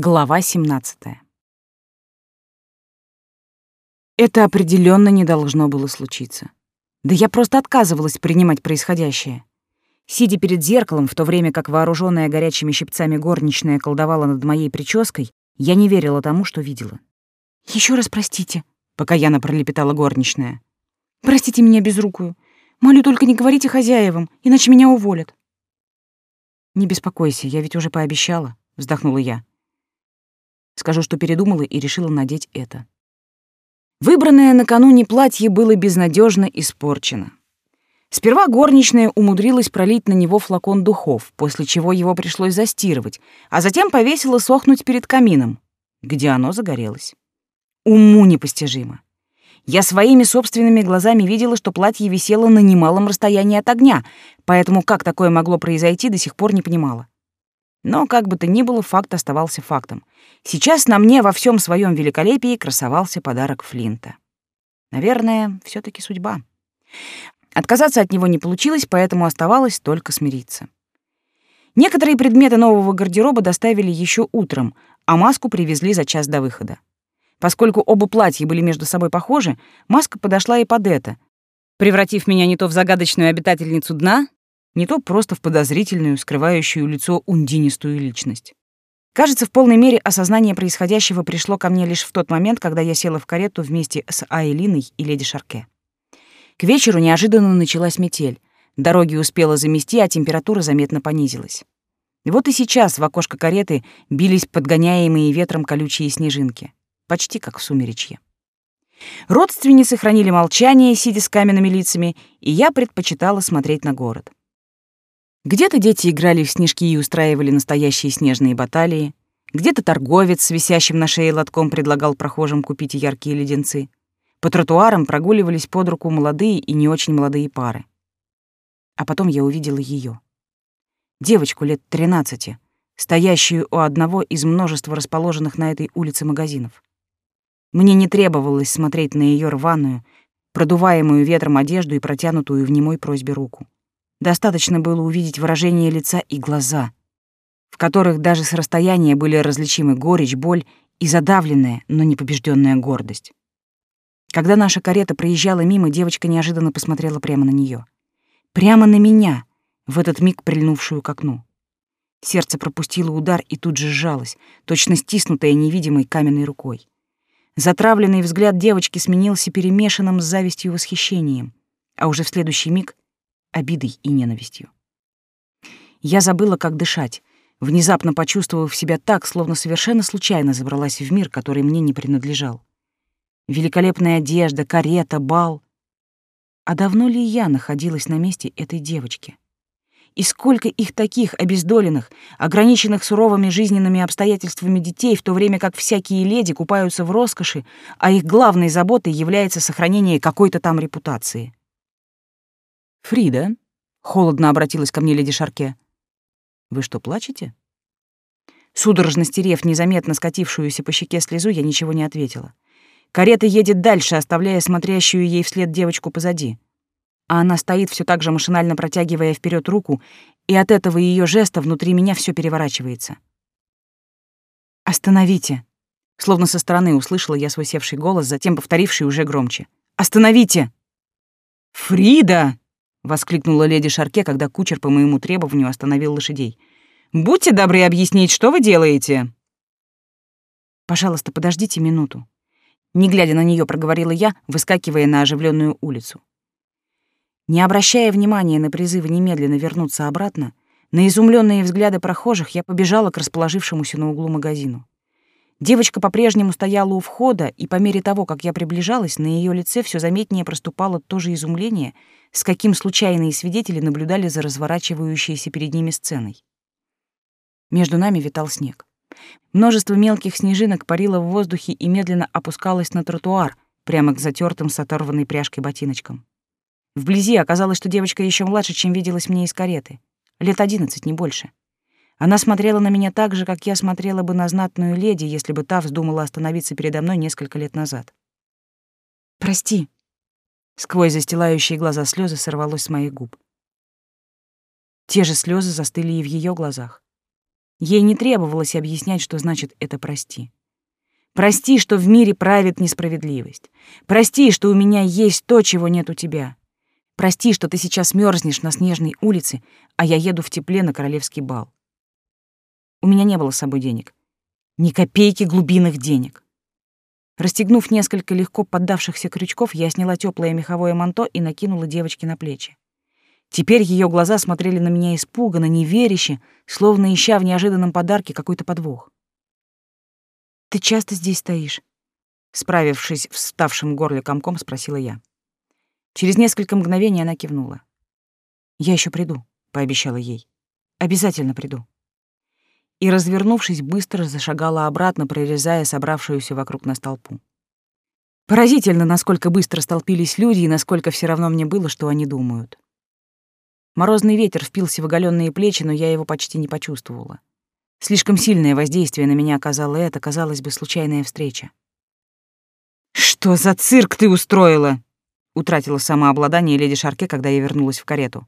Глава 17. Это определенно не должно было случиться. Да я просто отказывалась принимать происходящее. Сидя перед зеркалом, в то время как вооруженная горячими щипцами горничная колдовала над моей прической, я не верила тому, что видела. Еще раз простите», — покаянно пролепетала горничная. «Простите меня безрукую. Молю, только не говорите хозяевам, иначе меня уволят». «Не беспокойся, я ведь уже пообещала», — вздохнула я. Скажу, что передумала и решила надеть это. Выбранное накануне платье было безнадежно испорчено. Сперва горничная умудрилась пролить на него флакон духов, после чего его пришлось застирывать, а затем повесила сохнуть перед камином, где оно загорелось. Уму непостижимо. Я своими собственными глазами видела, что платье висело на немалом расстоянии от огня, поэтому как такое могло произойти, до сих пор не понимала. Но, как бы то ни было, факт оставался фактом. Сейчас на мне во всем своем великолепии красовался подарок Флинта. Наверное, все таки судьба. Отказаться от него не получилось, поэтому оставалось только смириться. Некоторые предметы нового гардероба доставили еще утром, а маску привезли за час до выхода. Поскольку оба платья были между собой похожи, маска подошла и под это, превратив меня не то в загадочную обитательницу дна, не то просто в подозрительную, скрывающую лицо ундинистую личность. Кажется, в полной мере осознание происходящего пришло ко мне лишь в тот момент, когда я села в карету вместе с Айлиной и леди Шарке. К вечеру неожиданно началась метель. Дороги успела замести, а температура заметно понизилась. Вот и сейчас в окошко кареты бились подгоняемые ветром колючие снежинки. Почти как в сумеречье. Родственницы хранили молчание, сидя с каменными лицами, и я предпочитала смотреть на город. Где-то дети играли в снежки и устраивали настоящие снежные баталии, где-то торговец с висящим на шее лотком предлагал прохожим купить яркие леденцы. По тротуарам прогуливались под руку молодые и не очень молодые пары. А потом я увидела ее, Девочку лет тринадцати, стоящую у одного из множества расположенных на этой улице магазинов. Мне не требовалось смотреть на ее рваную, продуваемую ветром одежду и протянутую в немой просьбе руку. Достаточно было увидеть выражение лица и глаза, в которых даже с расстояния были различимы горечь, боль и задавленная, но не побежденная гордость. Когда наша карета проезжала мимо, девочка неожиданно посмотрела прямо на нее, Прямо на меня, в этот миг прильнувшую к окну. Сердце пропустило удар и тут же сжалось, точно стиснутое невидимой каменной рукой. Затравленный взгляд девочки сменился перемешанным с завистью и восхищением, а уже в следующий миг обидой и ненавистью. Я забыла, как дышать, внезапно почувствовав себя так, словно совершенно случайно забралась в мир, который мне не принадлежал. Великолепная одежда, карета, бал. А давно ли я находилась на месте этой девочки? И сколько их таких обездоленных, ограниченных суровыми жизненными обстоятельствами детей, в то время как всякие леди купаются в роскоши, а их главной заботой является сохранение какой-то там репутации. «Фрида», — холодно обратилась ко мне леди Шарке, — «вы что, плачете?» Судорожно стерев незаметно скатившуюся по щеке слезу, я ничего не ответила. Карета едет дальше, оставляя смотрящую ей вслед девочку позади. А она стоит все так же машинально протягивая вперед руку, и от этого ее жеста внутри меня все переворачивается. «Остановите!» Словно со стороны услышала я свой севший голос, затем повторивший уже громче. «Остановите!» «Фрида!» — воскликнула леди Шарке, когда кучер по моему требованию остановил лошадей. «Будьте добры объяснить, что вы делаете?» «Пожалуйста, подождите минуту». Не глядя на нее, проговорила я, выскакивая на оживленную улицу. Не обращая внимания на призывы немедленно вернуться обратно, на изумленные взгляды прохожих я побежала к расположившемуся на углу магазину. Девочка по-прежнему стояла у входа, и по мере того, как я приближалась, на ее лице все заметнее проступало то же изумление, с каким случайные свидетели наблюдали за разворачивающейся перед ними сценой. Между нами витал снег. Множество мелких снежинок парило в воздухе и медленно опускалось на тротуар, прямо к затертым с оторванной пряжкой ботиночкам. Вблизи оказалось, что девочка еще младше, чем виделась мне из кареты. Лет одиннадцать, не больше. Она смотрела на меня так же, как я смотрела бы на знатную леди, если бы та вздумала остановиться передо мной несколько лет назад. «Прости», — сквозь застилающие глаза слезы сорвалось с моих губ. Те же слезы застыли и в ее глазах. Ей не требовалось объяснять, что значит это «прости». Прости, что в мире правит несправедливость. Прости, что у меня есть то, чего нет у тебя. Прости, что ты сейчас мерзнешь на снежной улице, а я еду в тепле на королевский бал. У меня не было с собой денег. Ни копейки глубинных денег. Расстегнув несколько легко поддавшихся крючков, я сняла теплое меховое манто и накинула девочке на плечи. Теперь ее глаза смотрели на меня испуганно, неверяще, словно ища в неожиданном подарке какой-то подвох. «Ты часто здесь стоишь?» Справившись вставшим горле комком, спросила я. Через несколько мгновений она кивнула. «Я еще приду», — пообещала ей. «Обязательно приду». И, развернувшись, быстро зашагала обратно, прорезая собравшуюся вокруг нас толпу. Поразительно, насколько быстро столпились люди и насколько все равно мне было, что они думают. Морозный ветер впился в оголенные плечи, но я его почти не почувствовала. Слишком сильное воздействие на меня оказала эта, казалось бы, случайная встреча. «Что за цирк ты устроила?» — утратила самообладание леди Шарке, когда я вернулась в карету.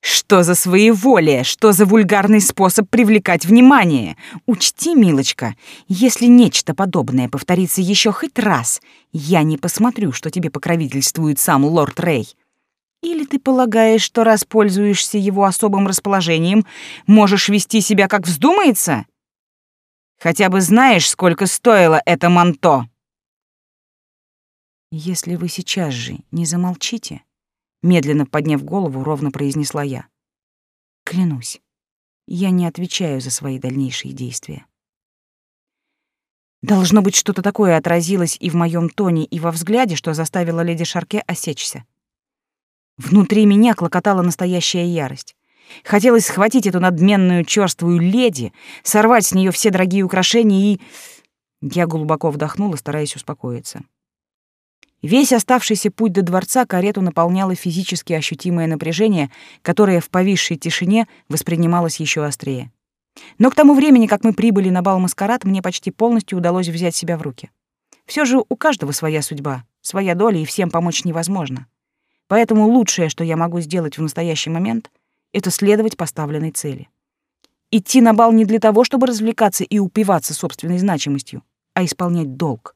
«Что за своеволие? Что за вульгарный способ привлекать внимание? Учти, милочка, если нечто подобное повторится еще хоть раз, я не посмотрю, что тебе покровительствует сам лорд Рэй. Или ты полагаешь, что раз пользуешься его особым расположением, можешь вести себя как вздумается? Хотя бы знаешь, сколько стоило это манто? Если вы сейчас же не замолчите, медленно подняв голову, ровно произнесла я. Клянусь, я не отвечаю за свои дальнейшие действия. Должно быть, что-то такое отразилось и в моем тоне, и во взгляде, что заставило леди Шарке осечься. Внутри меня клокотала настоящая ярость. Хотелось схватить эту надменную чёрствую леди, сорвать с нее все дорогие украшения и... Я глубоко вдохнула, стараясь успокоиться. Весь оставшийся путь до дворца карету наполняло физически ощутимое напряжение, которое в повисшей тишине воспринималось еще острее. Но к тому времени, как мы прибыли на бал маскарад, мне почти полностью удалось взять себя в руки. Все же у каждого своя судьба, своя доля, и всем помочь невозможно. Поэтому лучшее, что я могу сделать в настоящий момент, это следовать поставленной цели. Идти на бал не для того, чтобы развлекаться и упиваться собственной значимостью, а исполнять долг.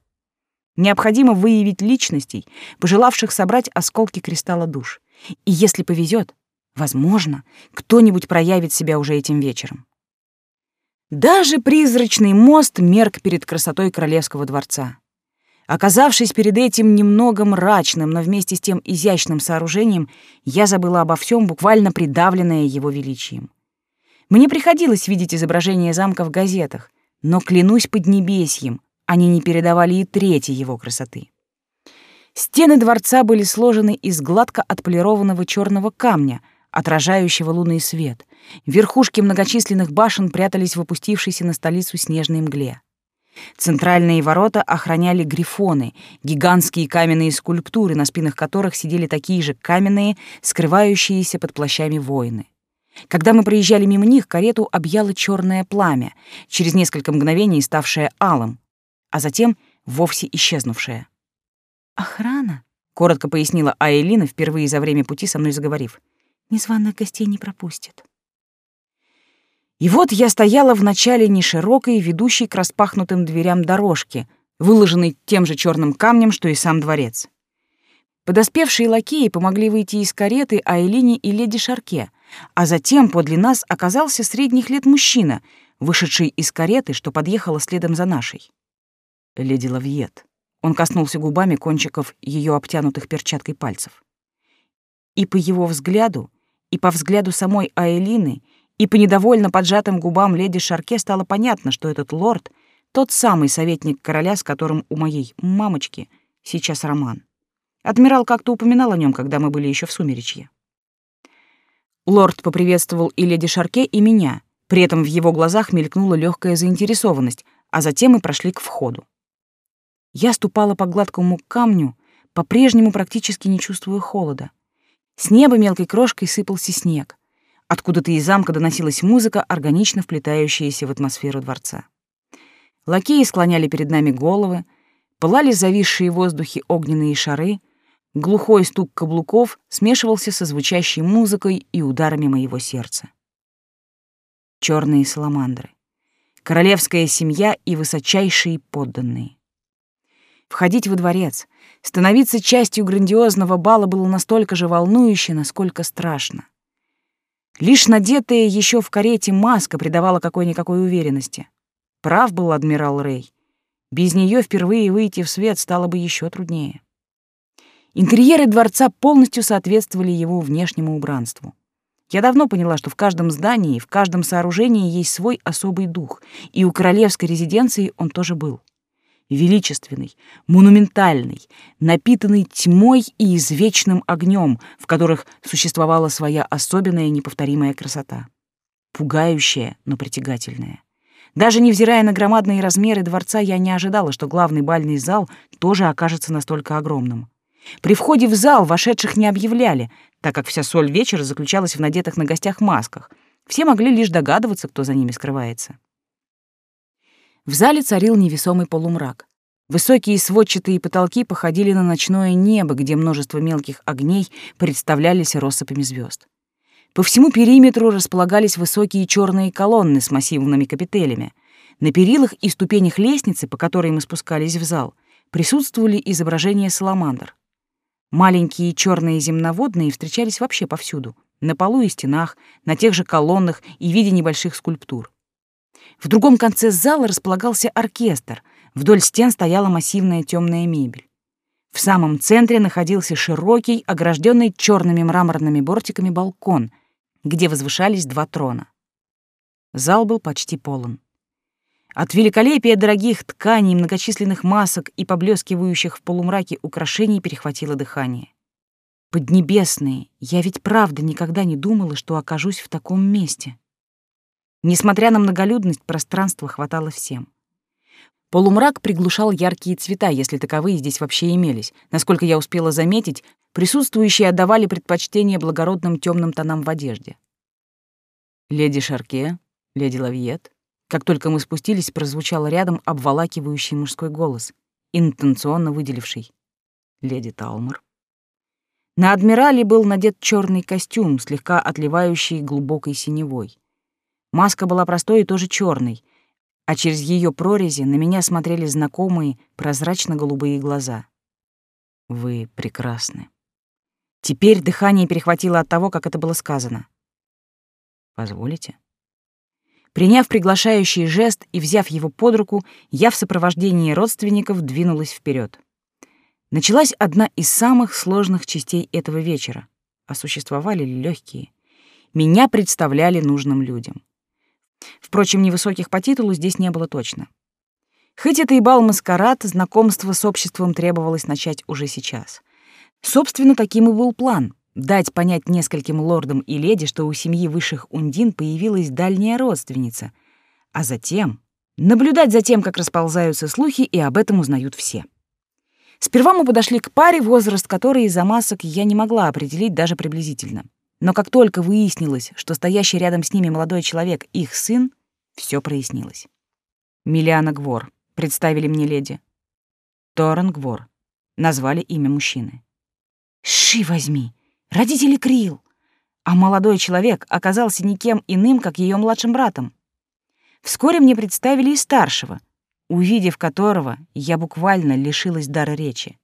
Необходимо выявить личностей, пожелавших собрать осколки кристалла душ. И если повезет, возможно, кто-нибудь проявит себя уже этим вечером. Даже призрачный мост мерк перед красотой королевского дворца. Оказавшись перед этим немного мрачным, но вместе с тем изящным сооружением, я забыла обо всем, буквально придавленное его величием. Мне приходилось видеть изображения замка в газетах, но, клянусь поднебесьем, они не передавали и трети его красоты. Стены дворца были сложены из гладко отполированного черного камня, отражающего лунный свет. Верхушки многочисленных башен прятались в опустившейся на столицу снежной мгле. Центральные ворота охраняли грифоны, гигантские каменные скульптуры, на спинах которых сидели такие же каменные, скрывающиеся под плащами воины. Когда мы проезжали мимо них, карету объяло черное пламя, через несколько мгновений ставшее алым, а затем вовсе исчезнувшее. «Охрана», — коротко пояснила Айлина, впервые за время пути со мной заговорив. «Незваных гостей не пропустят». И вот я стояла в начале неширокой, ведущей к распахнутым дверям дорожки, выложенной тем же черным камнем, что и сам дворец. Подоспевшие лакеи помогли выйти из кареты Айлине и леди Шарке, а затем подле нас оказался средних лет мужчина, вышедший из кареты, что подъехала следом за нашей. Леди Лавьет. Он коснулся губами кончиков ее обтянутых перчаткой пальцев. И по его взгляду, и по взгляду самой Айлины, и по недовольно поджатым губам леди Шарке стало понятно, что этот лорд — тот самый советник короля, с которым у моей мамочки сейчас роман. Адмирал как-то упоминал о нем, когда мы были еще в Сумеречье. Лорд поприветствовал и леди Шарке, и меня. При этом в его глазах мелькнула легкая заинтересованность, а затем мы прошли к входу. Я ступала по гладкому камню, по-прежнему практически не чувствуя холода. С неба мелкой крошкой сыпался снег. Откуда-то из замка доносилась музыка, органично вплетающаяся в атмосферу дворца. Лакеи склоняли перед нами головы, пылали зависшие в воздухе огненные шары, глухой стук каблуков смешивался со звучащей музыкой и ударами моего сердца. Черные саламандры, королевская семья и высочайшие подданные. Входить во дворец, становиться частью грандиозного бала было настолько же волнующе, насколько страшно. Лишь надетая еще в карете маска придавала какой-никакой уверенности. Прав был адмирал Рэй. Без нее впервые выйти в свет стало бы еще труднее. Интерьеры дворца полностью соответствовали его внешнему убранству. Я давно поняла, что в каждом здании, в каждом сооружении есть свой особый дух, и у королевской резиденции он тоже был. Величественный, монументальный, напитанный тьмой и извечным огнем, в которых существовала своя особенная неповторимая красота. Пугающая, но притягательная. Даже невзирая на громадные размеры дворца, я не ожидала, что главный бальный зал тоже окажется настолько огромным. При входе в зал вошедших не объявляли, так как вся соль вечера заключалась в надетых на гостях масках. Все могли лишь догадываться, кто за ними скрывается. В зале царил невесомый полумрак. Высокие сводчатые потолки походили на ночное небо, где множество мелких огней представлялись россыпями звезд. По всему периметру располагались высокие черные колонны с массивными капителями. На перилах и ступенях лестницы, по которой мы спускались в зал, присутствовали изображения саламандр. Маленькие черные земноводные встречались вообще повсюду, на полу и стенах, на тех же колоннах и в виде небольших скульптур. В другом конце зала располагался оркестр, вдоль стен стояла массивная темная мебель. В самом центре находился широкий, огражденный черными мраморными бортиками балкон, где возвышались два трона. Зал был почти полон. От великолепия дорогих тканей, многочисленных масок и поблескивающих в полумраке украшений перехватило дыхание. Поднебесные, я ведь правда никогда не думала, что окажусь в таком месте. Несмотря на многолюдность, пространства хватало всем. Полумрак приглушал яркие цвета, если таковые здесь вообще имелись. Насколько я успела заметить, присутствующие отдавали предпочтение благородным темным тонам в одежде. Леди Шарке, леди Лавиет, как только мы спустились, прозвучал рядом обволакивающий мужской голос, интенционно выделивший. Леди Талмор. На адмирале был надет черный костюм, слегка отливающий глубокой синевой. Маска была простой и тоже черной, а через ее прорези на меня смотрели знакомые прозрачно-голубые глаза. Вы прекрасны. Теперь дыхание перехватило от того, как это было сказано. Позволите? Приняв приглашающий жест и взяв его под руку, я в сопровождении родственников двинулась вперед. Началась одна из самых сложных частей этого вечера, а существовали легкие. Меня представляли нужным людям. Впрочем, невысоких по титулу здесь не было точно. Хоть это и бал-маскарад, знакомство с обществом требовалось начать уже сейчас. Собственно, таким и был план — дать понять нескольким лордам и леди, что у семьи высших ундин появилась дальняя родственница, а затем наблюдать за тем, как расползаются слухи, и об этом узнают все. Сперва мы подошли к паре, возраст которой из-за масок я не могла определить даже приблизительно. Но как только выяснилось, что стоящий рядом с ними молодой человек — их сын, все прояснилось. Миллиана Гвор, представили мне леди. Торрен Гвор, назвали имя мужчины. «Ши возьми!» Родители Крил. А молодой человек оказался никем иным, как ее младшим братом. Вскоре мне представили и старшего, увидев которого, я буквально лишилась дара речи.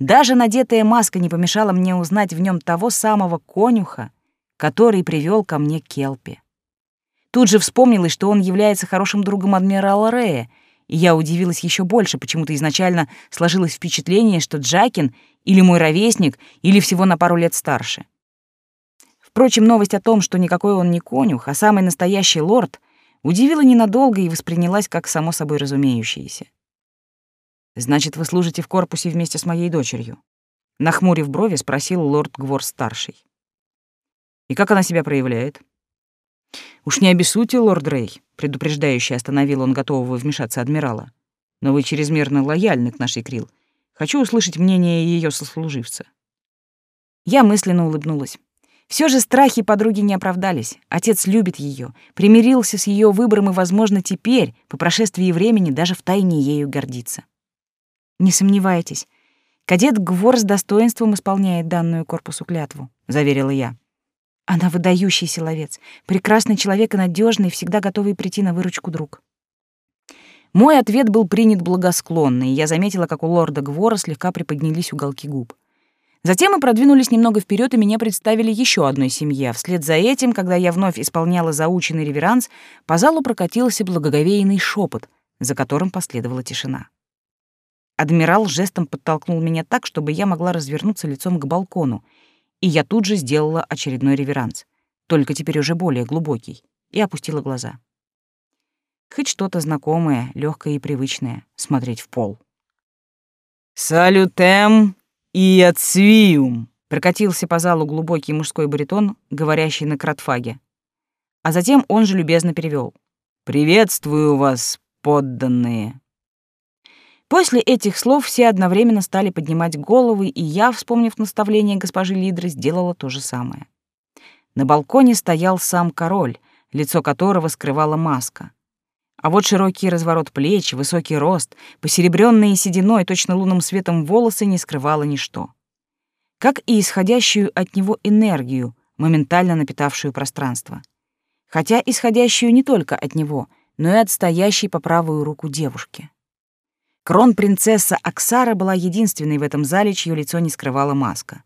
Даже надетая маска не помешала мне узнать в нем того самого конюха, который привел ко мне Келпи. Тут же вспомнилось, что он является хорошим другом адмирала Рея, и я удивилась еще больше, почему-то изначально сложилось впечатление, что Джакин или мой ровесник, или всего на пару лет старше. Впрочем, новость о том, что никакой он не конюх, а самый настоящий лорд, удивила ненадолго и воспринялась как само собой разумеющееся. «Значит, вы служите в корпусе вместе с моей дочерью?» Нахмурив брови, спросил лорд Гвор-старший. «И как она себя проявляет?» «Уж не обессудьте, лорд Рэй», — предупреждающе остановил он готового вмешаться адмирала. «Но вы чрезмерно лояльны к нашей Крил. Хочу услышать мнение ее сослуживца». Я мысленно улыбнулась. Все же страхи подруги не оправдались. Отец любит ее, примирился с ее выбором и, возможно, теперь, по прошествии времени, даже втайне ею гордится. «Не сомневайтесь, кадет Гвор с достоинством исполняет данную корпусу клятву», — заверила я. Она выдающийся ловец, прекрасный человек и надежный, всегда готовый прийти на выручку друг. Мой ответ был принят благосклонно, и я заметила, как у лорда Гвора слегка приподнялись уголки губ. Затем мы продвинулись немного вперед, и меня представили еще одной семье. Вслед за этим, когда я вновь исполняла заученный реверанс, по залу прокатился благоговейный шепот, за которым последовала тишина. Адмирал жестом подтолкнул меня так, чтобы я могла развернуться лицом к балкону, и я тут же сделала очередной реверанс, только теперь уже более глубокий, и опустила глаза. Хоть что-то знакомое, легкое и привычное — смотреть в пол. «Салютем и отсвиум!» — прокатился по залу глубокий мужской баритон, говорящий на кратфаге. А затем он же любезно перевел: «Приветствую вас, подданные!» После этих слов все одновременно стали поднимать головы, и я, вспомнив наставление госпожи Лидры, сделала то же самое. На балконе стоял сам король, лицо которого скрывала маска. А вот широкий разворот плеч, высокий рост, посеребрённые сединой, точно лунным светом волосы не скрывало ничто. Как и исходящую от него энергию, моментально напитавшую пространство. Хотя исходящую не только от него, но и от стоящей по правую руку девушки. Крон-принцесса Аксара была единственной в этом зале, чье лицо не скрывала маска.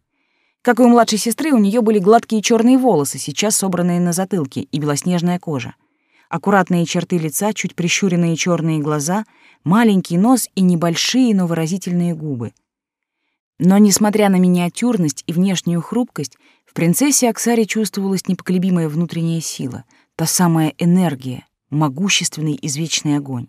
Как и у младшей сестры, у нее были гладкие черные волосы, сейчас собранные на затылке, и белоснежная кожа аккуратные черты лица, чуть прищуренные черные глаза, маленький нос и небольшие, но выразительные губы. Но, несмотря на миниатюрность и внешнюю хрупкость, в принцессе Аксаре чувствовалась непоколебимая внутренняя сила, та самая энергия, могущественный извечный огонь.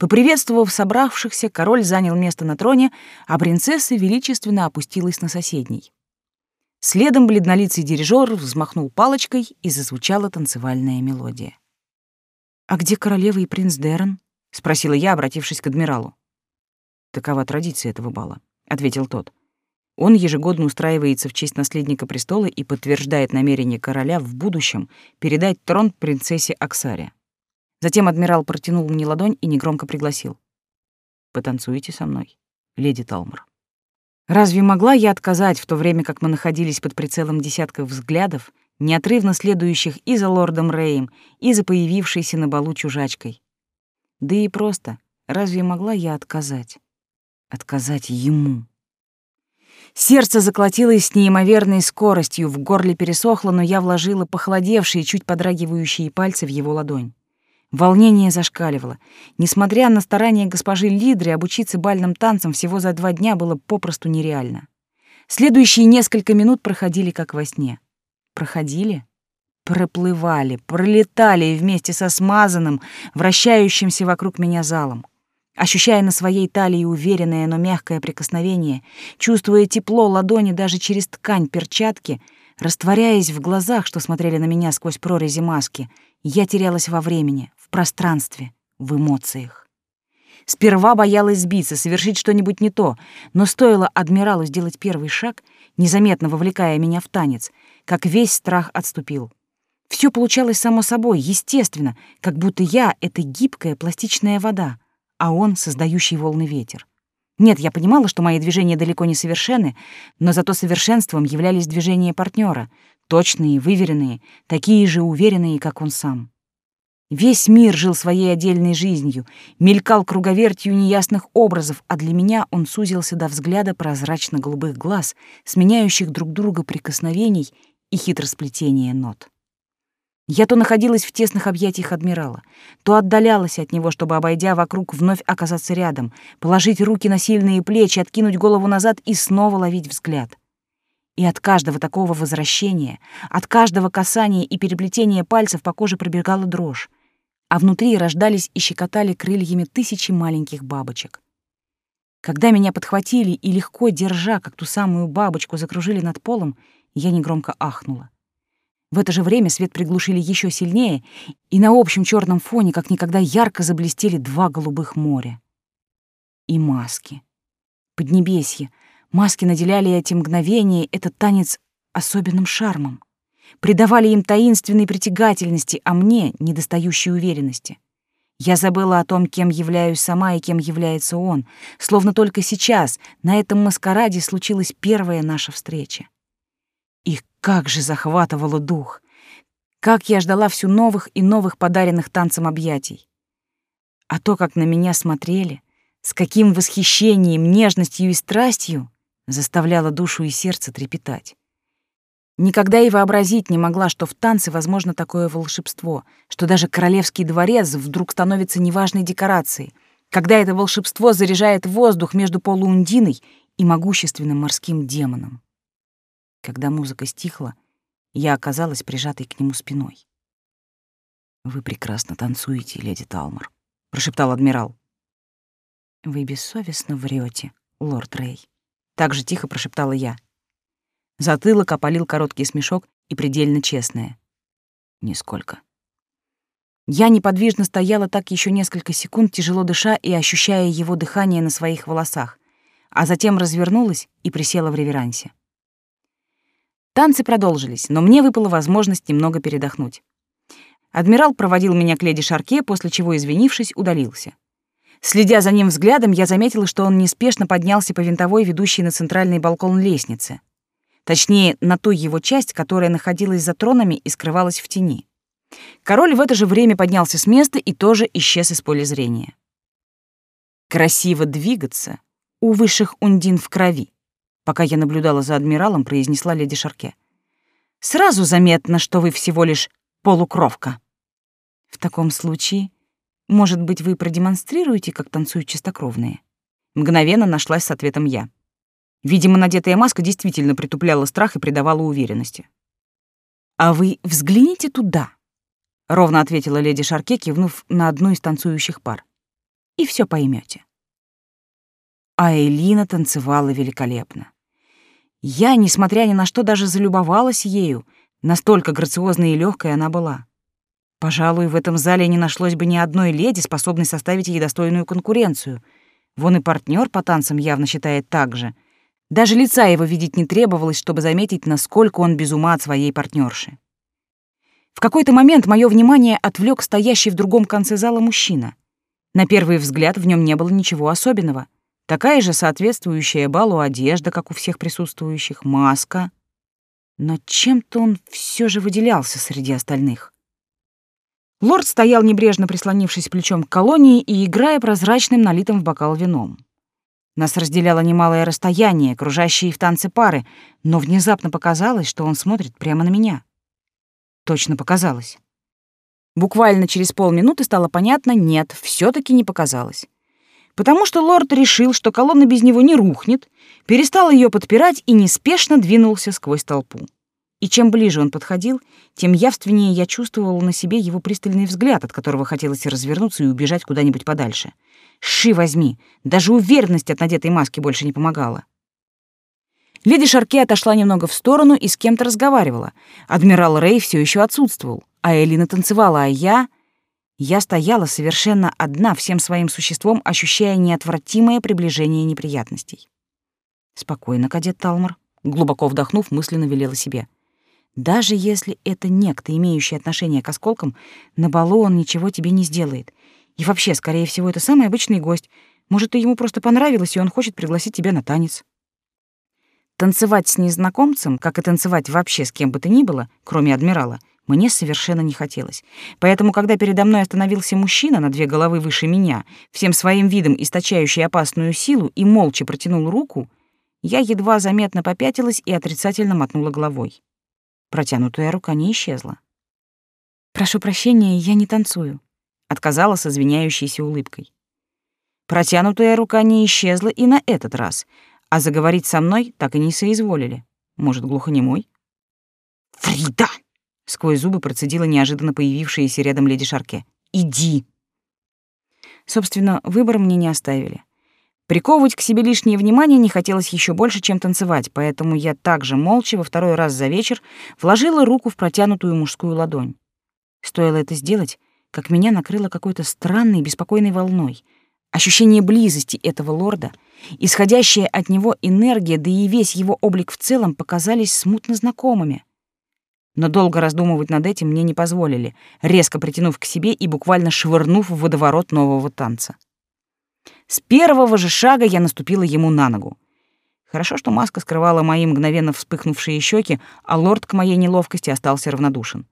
Поприветствовав собравшихся, король занял место на троне, а принцесса величественно опустилась на соседний. Следом бледнолицый дирижер взмахнул палочкой, и зазвучала танцевальная мелодия. «А где королева и принц Дерон?» — спросила я, обратившись к адмиралу. «Такова традиция этого бала», — ответил тот. Он ежегодно устраивается в честь наследника престола и подтверждает намерение короля в будущем передать трон принцессе Аксаре. Затем адмирал протянул мне ладонь и негромко пригласил. «Потанцуйте со мной, леди Талмор». Разве могла я отказать в то время, как мы находились под прицелом десятков взглядов, неотрывно следующих и за лордом Рэем, и за появившейся на балу чужачкой. Да и просто, разве могла я отказать? Отказать ему? Сердце заколотилось с неимоверной скоростью, в горле пересохло, но я вложила похолодевшие, чуть подрагивающие пальцы в его ладонь. Волнение зашкаливало. Несмотря на старания госпожи Лидры обучиться бальным танцам всего за два дня было попросту нереально. Следующие несколько минут проходили как во сне проходили, проплывали, пролетали вместе со смазанным, вращающимся вокруг меня залом. Ощущая на своей талии уверенное, но мягкое прикосновение, чувствуя тепло ладони даже через ткань перчатки, растворяясь в глазах, что смотрели на меня сквозь прорези маски, я терялась во времени, пространстве, в эмоциях. Сперва боялась сбиться, совершить что-нибудь не то, но стоило адмиралу сделать первый шаг, незаметно вовлекая меня в танец, как весь страх отступил. Все получалось само собой, естественно, как будто я — это гибкая пластичная вода, а он — создающий волны ветер. Нет, я понимала, что мои движения далеко не совершенны, но зато совершенством являлись движения партнера, точные, выверенные, такие же уверенные, как он сам. Весь мир жил своей отдельной жизнью, мелькал круговертью неясных образов, а для меня он сузился до взгляда прозрачно-голубых глаз, сменяющих друг друга прикосновений и хитросплетения нот. Я то находилась в тесных объятиях адмирала, то отдалялась от него, чтобы, обойдя вокруг, вновь оказаться рядом, положить руки на сильные плечи, откинуть голову назад и снова ловить взгляд. И от каждого такого возвращения, от каждого касания и переплетения пальцев по коже пробегала дрожь, а внутри рождались и щекотали крыльями тысячи маленьких бабочек. Когда меня подхватили и легко держа, как ту самую бабочку, закружили над полом, я негромко ахнула. В это же время свет приглушили еще сильнее, и на общем черном фоне как никогда ярко заблестели два голубых моря. И маски. Поднебесье. Маски наделяли эти мгновения, этот танец особенным шармом. Придавали им таинственной притягательности, а мне — недостающей уверенности. Я забыла о том, кем являюсь сама и кем является он, словно только сейчас, на этом маскараде, случилась первая наша встреча. И как же захватывало дух! Как я ждала всю новых и новых подаренных танцем объятий! А то, как на меня смотрели, с каким восхищением, нежностью и страстью, заставляло душу и сердце трепетать. Никогда и вообразить не могла, что в танце возможно такое волшебство, что даже королевский дворец вдруг становится неважной декорацией, когда это волшебство заряжает воздух между полуундиной и могущественным морским демоном. Когда музыка стихла, я оказалась прижатой к нему спиной. «Вы прекрасно танцуете, леди Талмор», — прошептал адмирал. «Вы бессовестно врете, лорд Рэй», — так же тихо прошептала я. Затылок опалил короткий смешок и предельно честное. «Нисколько». Я неподвижно стояла так еще несколько секунд, тяжело дыша и ощущая его дыхание на своих волосах, а затем развернулась и присела в реверансе. Танцы продолжились, но мне выпала возможность немного передохнуть. Адмирал проводил меня к леди Шарке, после чего, извинившись, удалился. Следя за ним взглядом, я заметила, что он неспешно поднялся по винтовой, ведущей на центральный балкон лестницы. Точнее, на ту его часть, которая находилась за тронами и скрывалась в тени. Король в это же время поднялся с места и тоже исчез из поля зрения. Красиво двигаться у высших ундин в крови, пока я наблюдала за адмиралом, произнесла леди Шарке. Сразу заметно, что вы всего лишь полукровка. В таком случае, может быть, вы продемонстрируете, как танцуют чистокровные? Мгновенно нашлась с ответом я. Видимо, надетая маска действительно притупляла страх и придавала уверенности. «А вы взгляните туда», — ровно ответила леди Шарке, кивнув на одну из танцующих пар. «И все поймете. А Элина танцевала великолепно. Я, несмотря ни на что, даже залюбовалась ею, настолько грациозной и легкой она была. Пожалуй, в этом зале не нашлось бы ни одной леди, способной составить ей достойную конкуренцию. Вон и партнер по танцам явно считает так же. Даже лица его видеть не требовалось, чтобы заметить, насколько он без ума от своей партнерши. В какой-то момент мое внимание отвлек стоящий в другом конце зала мужчина. На первый взгляд в нем не было ничего особенного — Такая же соответствующая балу одежда, как у всех присутствующих, маска. Но чем-то он все же выделялся среди остальных. Лорд стоял небрежно прислонившись плечом к колонии и играя прозрачным налитым в бокал вином. Нас разделяло немалое расстояние, окружающие в танце пары, но внезапно показалось, что он смотрит прямо на меня. Точно показалось. Буквально через полминуты стало понятно, нет, все таки не показалось потому что лорд решил, что колонна без него не рухнет, перестал ее подпирать и неспешно двинулся сквозь толпу. И чем ближе он подходил, тем явственнее я чувствовал на себе его пристальный взгляд, от которого хотелось развернуться и убежать куда-нибудь подальше. Ши возьми, даже уверенность от надетой маски больше не помогала. Леди Шарке отошла немного в сторону и с кем-то разговаривала. Адмирал Рэй все еще отсутствовал, а Элина танцевала, а я... Я стояла совершенно одна, всем своим существом ощущая неотвратимое приближение неприятностей. «Спокойно, кадет Талмор», — глубоко вдохнув, мысленно велела себе. «Даже если это некто, имеющий отношение к осколкам, на балу он ничего тебе не сделает. И вообще, скорее всего, это самый обычный гость. Может, ты ему просто понравилась, и он хочет пригласить тебя на танец». Танцевать с незнакомцем, как и танцевать вообще с кем бы то ни было, кроме адмирала — мне совершенно не хотелось. Поэтому, когда передо мной остановился мужчина на две головы выше меня, всем своим видом источающий опасную силу, и молча протянул руку, я едва заметно попятилась и отрицательно мотнула головой. Протянутая рука не исчезла. «Прошу прощения, я не танцую», — отказала с извиняющейся улыбкой. Протянутая рука не исчезла и на этот раз, а заговорить со мной так и не соизволили. Может, глухонемой? «Фрида!» Сквозь зубы процедила неожиданно появившаяся рядом леди Шарке. «Иди!» Собственно, выбор мне не оставили. Приковывать к себе лишнее внимание не хотелось еще больше, чем танцевать, поэтому я также молча во второй раз за вечер вложила руку в протянутую мужскую ладонь. Стоило это сделать, как меня накрыло какой-то странной, беспокойной волной. Ощущение близости этого лорда, исходящая от него энергия, да и весь его облик в целом показались смутно знакомыми — но долго раздумывать над этим мне не позволили, резко притянув к себе и буквально швырнув в водоворот нового танца. С первого же шага я наступила ему на ногу. Хорошо, что маска скрывала мои мгновенно вспыхнувшие щеки, а лорд к моей неловкости остался равнодушен.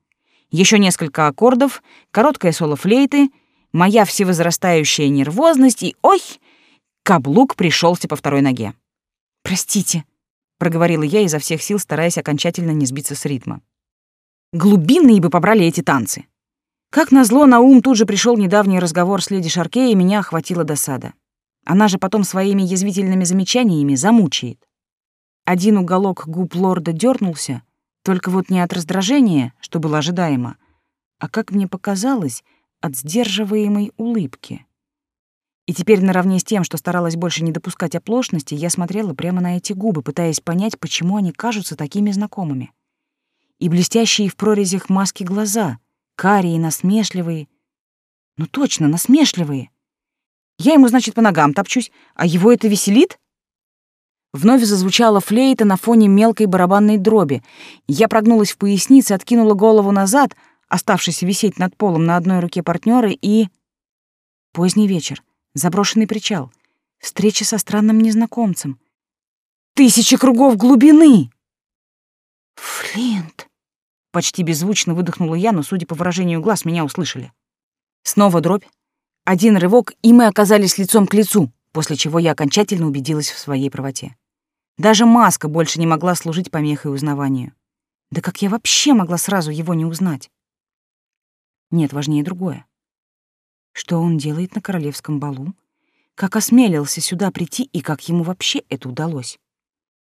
Еще несколько аккордов, короткое соло флейты, моя всевозрастающая нервозность и, ой, каблук пришелся по второй ноге. «Простите», — проговорила я изо всех сил, стараясь окончательно не сбиться с ритма. Глубинные бы побрали эти танцы. Как назло, на ум тут же пришел недавний разговор с леди Шарке, и меня охватила досада. Она же потом своими язвительными замечаниями замучает. Один уголок губ лорда дернулся, только вот не от раздражения, что было ожидаемо, а, как мне показалось, от сдерживаемой улыбки. И теперь наравне с тем, что старалась больше не допускать оплошности, я смотрела прямо на эти губы, пытаясь понять, почему они кажутся такими знакомыми. И блестящие в прорезях маски глаза, карие, насмешливые. Ну точно, насмешливые. Я ему, значит, по ногам топчусь, а его это веселит? Вновь зазвучала флейта на фоне мелкой барабанной дроби. Я прогнулась в пояснице, откинула голову назад, оставшись висеть над полом на одной руке партнера, и... Поздний вечер, заброшенный причал, встреча со странным незнакомцем. Тысячи кругов глубины! «Флинт!» — почти беззвучно выдохнула я, но, судя по выражению глаз, меня услышали. Снова дробь. Один рывок, и мы оказались лицом к лицу после чего я окончательно убедилась в своей правоте. Даже маска больше не могла служить помехой узнаванию. Да как я вообще могла сразу его не узнать? Нет, важнее другое. Что он делает на королевском балу? Как осмелился сюда прийти и как ему вообще это удалось?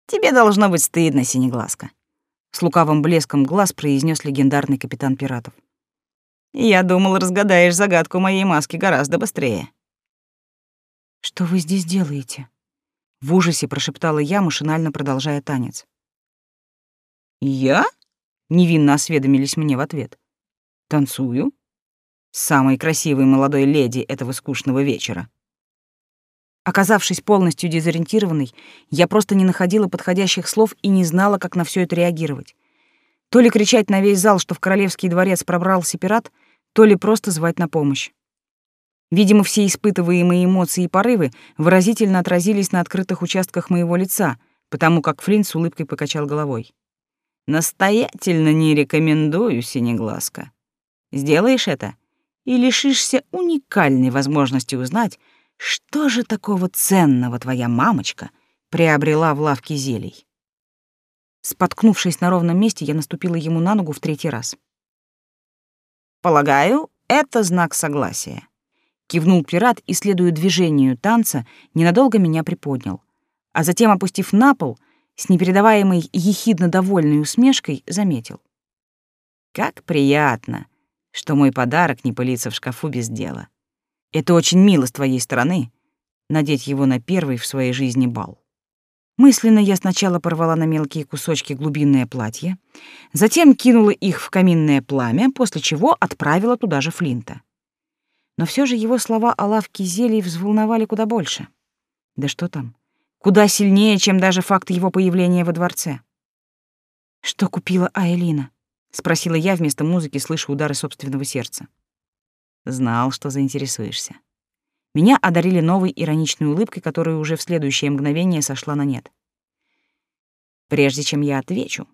«Тебе должно быть стыдно, Синеглазка», — с лукавым блеском глаз произнес легендарный капитан пиратов. «Я думал, разгадаешь загадку моей маски гораздо быстрее». «Что вы здесь делаете?» В ужасе прошептала я, машинально продолжая танец. «Я?» — невинно осведомились мне в ответ. «Танцую? С самой красивой молодой леди этого скучного вечера». Оказавшись полностью дезориентированной, я просто не находила подходящих слов и не знала, как на все это реагировать. То ли кричать на весь зал, что в королевский дворец пробрался пират, то ли просто звать на помощь. Видимо, все испытываемые эмоции и порывы выразительно отразились на открытых участках моего лица, потому как Флинт с улыбкой покачал головой. «Настоятельно не рекомендую, Синеглазка. Сделаешь это и лишишься уникальной возможности узнать, что же такого ценного твоя мамочка приобрела в лавке зелий». Споткнувшись на ровном месте, я наступила ему на ногу в третий раз. «Полагаю, это знак согласия», Кивнул пират и, следуя движению танца, ненадолго меня приподнял. А затем, опустив на пол, с непередаваемой ехидно довольной усмешкой заметил. «Как приятно, что мой подарок не пылится в шкафу без дела. Это очень мило с твоей стороны — надеть его на первый в своей жизни бал». Мысленно я сначала порвала на мелкие кусочки глубинное платье, затем кинула их в каминное пламя, после чего отправила туда же Флинта но все же его слова о лавке зелий взволновали куда больше. Да что там, куда сильнее, чем даже факт его появления во дворце. «Что купила Айлина?» — спросила я вместо музыки, слыша удары собственного сердца. Знал, что заинтересуешься. Меня одарили новой ироничной улыбкой, которая уже в следующее мгновение сошла на нет. Прежде чем я отвечу,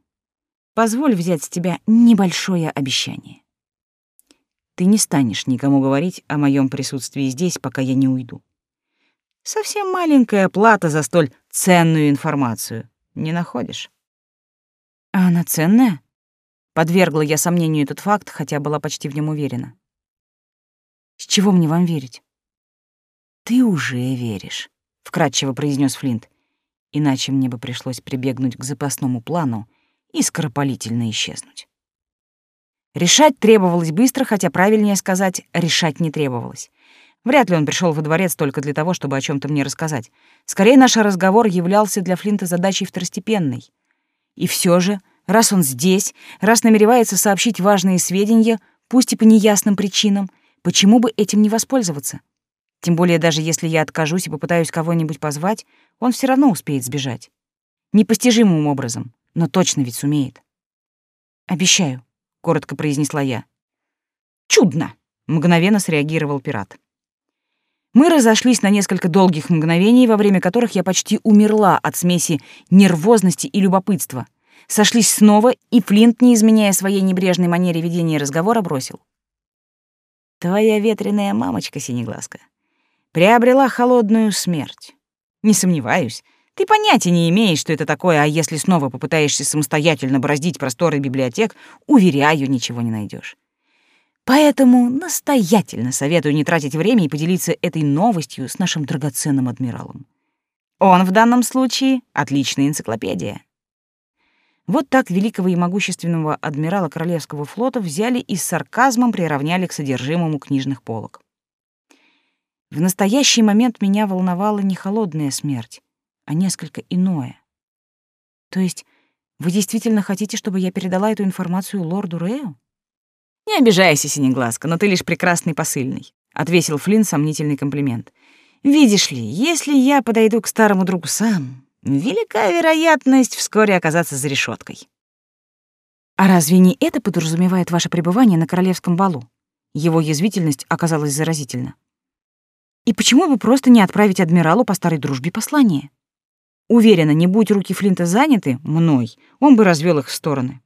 позволь взять с тебя небольшое обещание ты не станешь никому говорить о моем присутствии здесь, пока я не уйду. Совсем маленькая плата за столь ценную информацию. Не находишь? А она ценная? Подвергла я сомнению этот факт, хотя была почти в нем уверена. С чего мне вам верить? Ты уже веришь, вкратчиво произнес Флинт. Иначе мне бы пришлось прибегнуть к запасному плану и скоропалительно исчезнуть. Решать требовалось быстро, хотя правильнее сказать, решать не требовалось. Вряд ли он пришел во дворец только для того, чтобы о чем то мне рассказать. Скорее, наш разговор являлся для Флинта задачей второстепенной. И все же, раз он здесь, раз намеревается сообщить важные сведения, пусть и по неясным причинам, почему бы этим не воспользоваться? Тем более, даже если я откажусь и попытаюсь кого-нибудь позвать, он все равно успеет сбежать. Непостижимым образом, но точно ведь сумеет. Обещаю коротко произнесла я. Чудно, мгновенно среагировал пират. Мы разошлись на несколько долгих мгновений, во время которых я почти умерла от смеси нервозности и любопытства. Сошлись снова, и Флинт, не изменяя своей небрежной манере ведения разговора, бросил. Твоя ветреная мамочка, Синеглазка, приобрела холодную смерть. Не сомневаюсь, ты понятия не имеешь, что это такое, а если снова попытаешься самостоятельно бороздить просторы библиотек, уверяю, ничего не найдешь. Поэтому настоятельно советую не тратить время и поделиться этой новостью с нашим драгоценным адмиралом. Он в данном случае отличная энциклопедия. Вот так великого и могущественного адмирала Королевского флота взяли и с сарказмом приравняли к содержимому книжных полок. В настоящий момент меня волновала не холодная смерть, а несколько иное. То есть вы действительно хотите, чтобы я передала эту информацию лорду Рэю? Не обижайся, Синеглазка, но ты лишь прекрасный посыльный, отвесил Флинн сомнительный комплимент. Видишь ли, если я подойду к старому другу сам, велика вероятность вскоре оказаться за решеткой. А разве не это подразумевает ваше пребывание на королевском балу? Его язвительность оказалась заразительна. И почему бы просто не отправить адмиралу по старой дружбе послание? Уверена, не будь руки Флинта заняты мной, он бы развел их в стороны.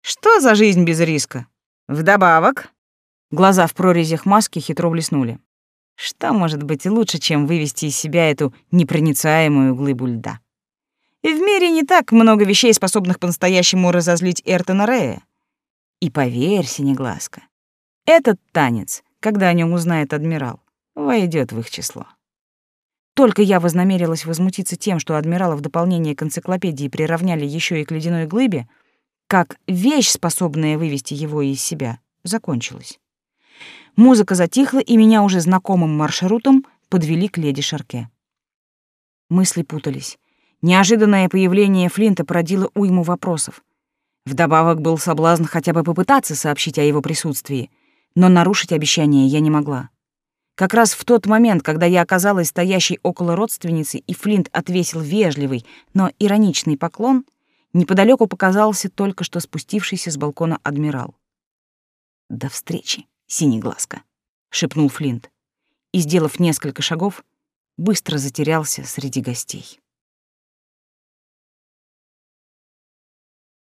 Что за жизнь без риска? Вдобавок, глаза в прорезях маски хитро блеснули. Что может быть лучше, чем вывести из себя эту непроницаемую глыбу льда? И в мире не так много вещей, способных по-настоящему разозлить Эртона Рея. И поверь, Синеглазка, этот танец, когда о нем узнает адмирал, войдет в их число. Только я вознамерилась возмутиться тем, что адмирала в дополнение к энциклопедии приравняли еще и к ледяной глыбе, как вещь, способная вывести его из себя, закончилась. Музыка затихла, и меня уже знакомым маршрутом подвели к леди Шарке. Мысли путались. Неожиданное появление Флинта породило уйму вопросов. Вдобавок был соблазн хотя бы попытаться сообщить о его присутствии, но нарушить обещание я не могла. Как раз в тот момент, когда я оказалась стоящей около родственницы, и Флинт отвесил вежливый, но ироничный поклон, неподалеку показался только что спустившийся с балкона адмирал. «До встречи, синеглазка», — шепнул Флинт, и, сделав несколько шагов, быстро затерялся среди гостей.